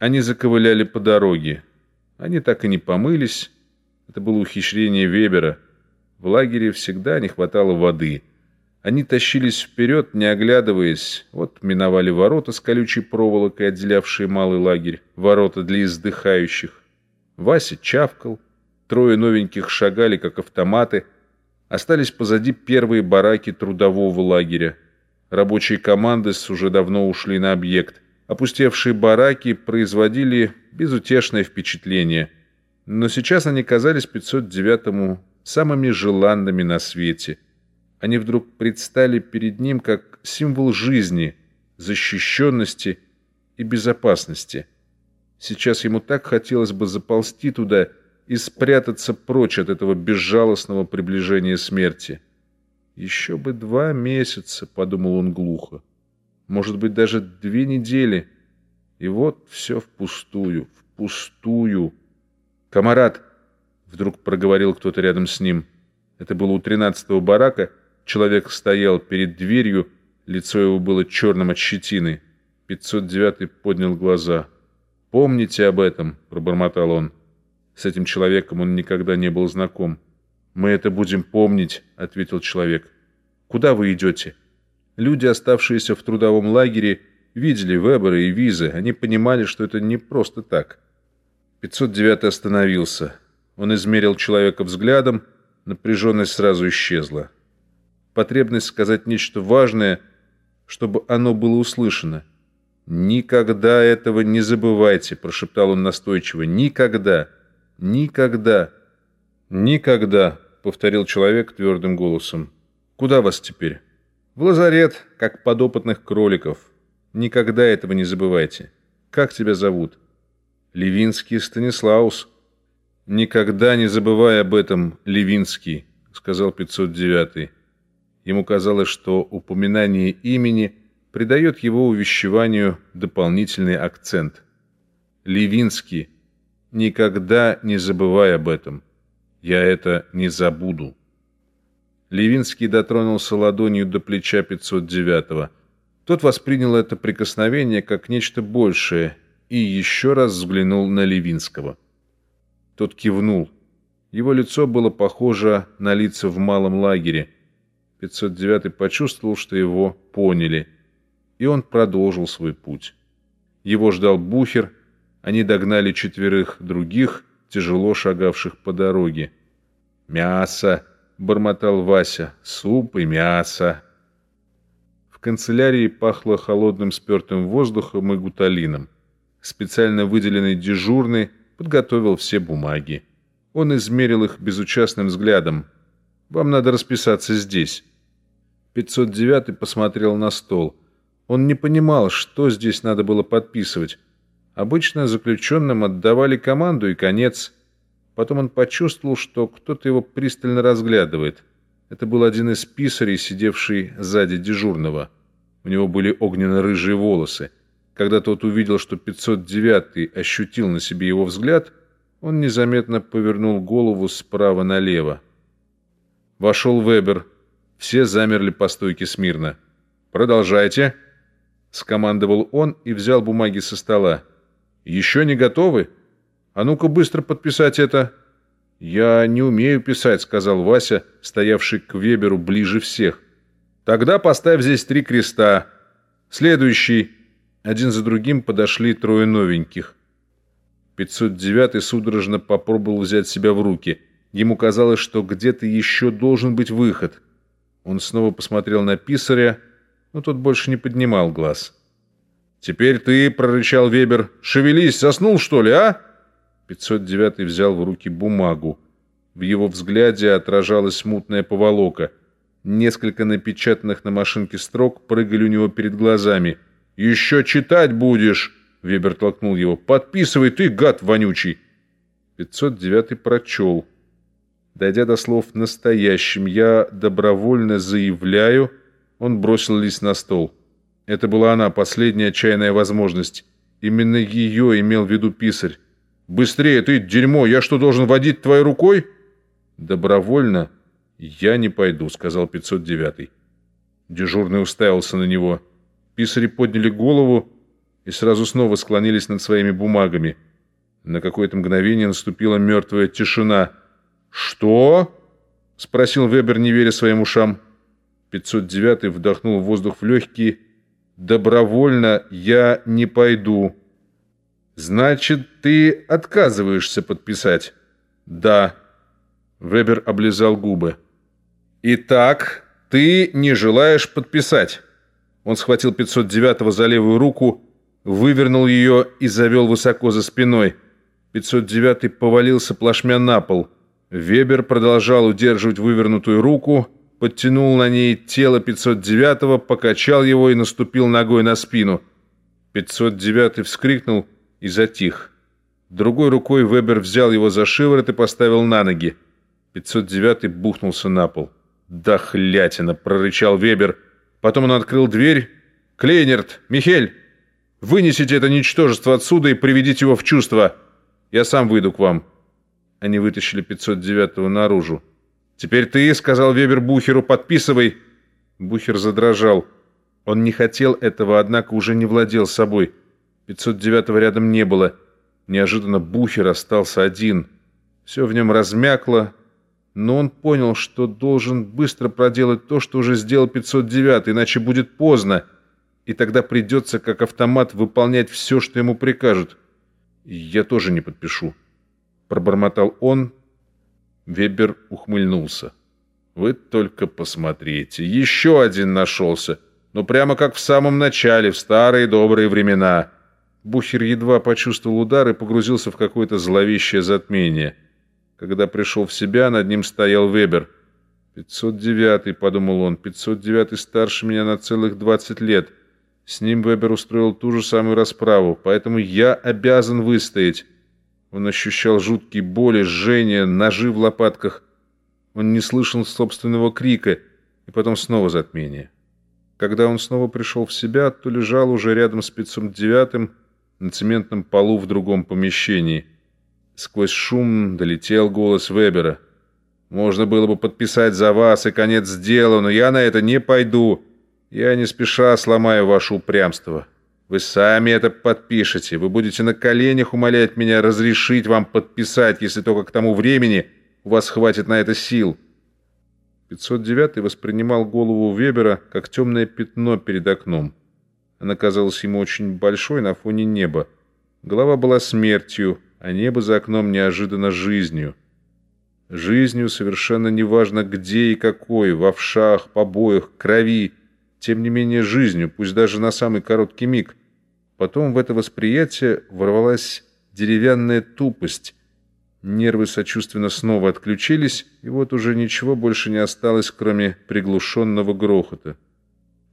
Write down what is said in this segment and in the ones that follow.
Они заковыляли по дороге. Они так и не помылись. Это было ухищрение Вебера. В лагере всегда не хватало воды. Они тащились вперед, не оглядываясь. Вот миновали ворота с колючей проволокой, отделявшие малый лагерь. Ворота для издыхающих. Вася чавкал. Трое новеньких шагали, как автоматы. Остались позади первые бараки трудового лагеря. Рабочие команды уже давно ушли на объект. Опустевшие бараки производили безутешное впечатление. Но сейчас они казались 509-му самыми желанными на свете. Они вдруг предстали перед ним как символ жизни, защищенности и безопасности. Сейчас ему так хотелось бы заползти туда и спрятаться прочь от этого безжалостного приближения смерти. «Еще бы два месяца», — подумал он глухо может быть, даже две недели. И вот все впустую, впустую. «Камарат!» — вдруг проговорил кто-то рядом с ним. Это было у тринадцатого барака. Человек стоял перед дверью, лицо его было черным от щетины. 509-й поднял глаза. «Помните об этом», — пробормотал он. С этим человеком он никогда не был знаком. «Мы это будем помнить», — ответил человек. «Куда вы идете?» Люди, оставшиеся в трудовом лагере, видели Вебера и Визы. Они понимали, что это не просто так. 509 остановился. Он измерил человека взглядом, напряженность сразу исчезла. Потребность сказать нечто важное, чтобы оно было услышано. «Никогда этого не забывайте», — прошептал он настойчиво. «Никогда! Никогда! Никогда!» — повторил человек твердым голосом. «Куда вас теперь?» В лазарет, как подопытных кроликов. Никогда этого не забывайте. Как тебя зовут? Левинский Станислаус. Никогда не забывай об этом, Левинский, сказал 509. Ему казалось, что упоминание имени придает его увещеванию дополнительный акцент. Левинский, никогда не забывай об этом. Я это не забуду. Левинский дотронулся ладонью до плеча 509-го. Тот воспринял это прикосновение как нечто большее и еще раз взглянул на Левинского. Тот кивнул. Его лицо было похоже на лица в малом лагере. 509-й почувствовал, что его поняли, и он продолжил свой путь. Его ждал Бухер, они догнали четверых других, тяжело шагавших по дороге. «Мясо!» Бормотал Вася. «Суп и мясо». В канцелярии пахло холодным спертым воздухом и гуталином. Специально выделенный дежурный подготовил все бумаги. Он измерил их безучастным взглядом. «Вам надо расписаться здесь». 509 посмотрел на стол. Он не понимал, что здесь надо было подписывать. Обычно заключенным отдавали команду и конец – Потом он почувствовал, что кто-то его пристально разглядывает. Это был один из писарей, сидевший сзади дежурного. У него были огненно-рыжие волосы. Когда тот увидел, что 509-й ощутил на себе его взгляд, он незаметно повернул голову справа налево. Вошел Вебер. Все замерли по стойке смирно. «Продолжайте», — скомандовал он и взял бумаги со стола. «Еще не готовы?» А ну-ка быстро подписать это!» «Я не умею писать», — сказал Вася, стоявший к Веберу ближе всех. «Тогда поставь здесь три креста. Следующий». Один за другим подошли трое новеньких. 509-й судорожно попробовал взять себя в руки. Ему казалось, что где-то еще должен быть выход. Он снова посмотрел на писаря, но тот больше не поднимал глаз. «Теперь ты», — прорычал Вебер, — «шевелись, заснул, что ли, а?» 509 взял в руки бумагу. В его взгляде отражалась мутная поволока. Несколько напечатанных на машинке строк прыгали у него перед глазами. «Еще читать будешь!» Вебер толкнул его. «Подписывай ты, гад вонючий!» 509 прочел. Дойдя до слов «настоящим», я добровольно заявляю, он бросил лист на стол. Это была она, последняя отчаянная возможность. Именно ее имел в виду писарь. Быстрее, ты дерьмо, я что, должен водить твоей рукой? Добровольно я не пойду, сказал 509-й. Дежурный уставился на него. Писари подняли голову. и сразу снова склонились над своими бумагами. На какое-то мгновение наступила мертвая тишина. «Что?» — спросил Вебер, не веря своим ушам. 509 вдохнул воздух в легкие. «Добровольно я не пойду». «Значит, ты отказываешься подписать?» «Да». Вебер облизал губы. «Итак, ты не желаешь подписать?» Он схватил 509-го за левую руку, вывернул ее и завел высоко за спиной. 509-й повалился плашмя на пол. Вебер продолжал удерживать вывернутую руку, подтянул на ней тело 509-го, покачал его и наступил ногой на спину. 509-й вскрикнул и затих. Другой рукой Вебер взял его за шиворот и поставил на ноги. 509-й бухнулся на пол. «Дохлятина!» — прорычал Вебер. Потом он открыл дверь. «Клейнерт! Михель! Вынесите это ничтожество отсюда и приведите его в чувство. Я сам выйду к вам». Они вытащили 509-го наружу. «Теперь ты», — сказал Вебер Бухеру, — «подписывай». Бухер задрожал. Он не хотел этого, однако уже не владел собой. 509-го рядом не было. Неожиданно Бухер остался один. Все в нем размякло, но он понял, что должен быстро проделать то, что уже сделал 509, иначе будет поздно, и тогда придется, как автомат, выполнять все, что ему прикажут. «Я тоже не подпишу», — пробормотал он. Вебер ухмыльнулся. «Вы только посмотрите, еще один нашелся, но прямо как в самом начале, в старые добрые времена». Бухер едва почувствовал удар и погрузился в какое-то зловещее затмение — когда пришел в себя, над ним стоял Вебер. «Пятьсот девятый», — подумал он, — «пятьсот девятый старше меня на целых двадцать лет. С ним Вебер устроил ту же самую расправу, поэтому я обязан выстоять». Он ощущал жуткие боли, жжение, ножи в лопатках. Он не слышал собственного крика, и потом снова затмение. Когда он снова пришел в себя, то лежал уже рядом с пятьсот девятым на цементном полу в другом помещении — Сквозь шум долетел голос Вебера. «Можно было бы подписать за вас, и конец дела, но я на это не пойду. Я не спеша сломаю ваше упрямство. Вы сами это подпишете. Вы будете на коленях умолять меня разрешить вам подписать, если только к тому времени у вас хватит на это сил». 509 воспринимал голову Вебера как темное пятно перед окном. Она казалась ему очень большой на фоне неба. Голова была смертью, а небо за окном неожиданно жизнью. Жизнью совершенно неважно где и какой, в овшах, побоях, крови, тем не менее жизнью, пусть даже на самый короткий миг. Потом в это восприятие ворвалась деревянная тупость. Нервы сочувственно снова отключились, и вот уже ничего больше не осталось, кроме приглушенного грохота.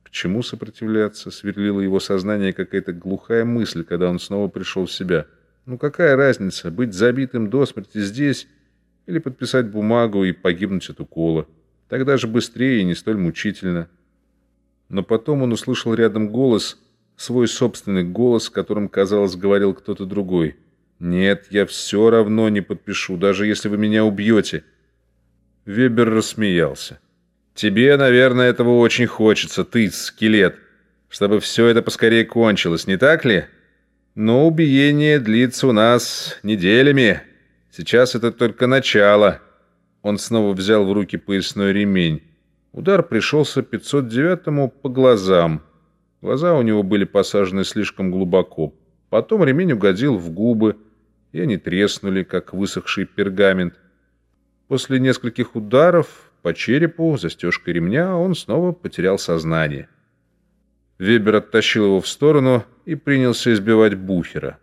К чему сопротивляться, сверлила его сознание какая-то глухая мысль, когда он снова пришел в себя — ну какая разница, быть забитым до смерти здесь или подписать бумагу и погибнуть от укола? Тогда же быстрее и не столь мучительно. Но потом он услышал рядом голос, свой собственный голос, которым, казалось, говорил кто-то другой. «Нет, я все равно не подпишу, даже если вы меня убьете». Вебер рассмеялся. «Тебе, наверное, этого очень хочется, ты, скелет, чтобы все это поскорее кончилось, не так ли?» Но убиение длится у нас неделями. Сейчас это только начало. Он снова взял в руки поясной ремень. Удар пришелся 509-му по глазам. Глаза у него были посажены слишком глубоко. Потом ремень угодил в губы, и они треснули, как высохший пергамент. После нескольких ударов по черепу застежкой ремня он снова потерял сознание. Вебер оттащил его в сторону и принялся избивать Бухера.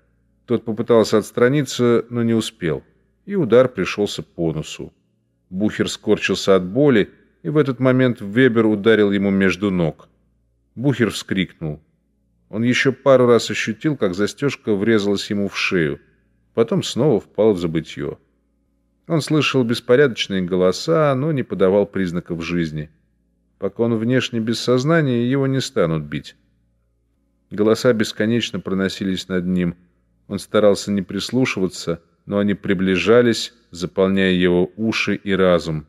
Тот попытался отстраниться, но не успел, и удар пришелся по носу. Бухер скорчился от боли, и в этот момент Вебер ударил ему между ног. Бухер вскрикнул. Он еще пару раз ощутил, как застежка врезалась ему в шею. Потом снова впал в забытье. Он слышал беспорядочные голоса, но не подавал признаков жизни. Пока он внешне без сознания, его не станут бить. Голоса бесконечно проносились над ним. Он старался не прислушиваться, но они приближались, заполняя его уши и разум.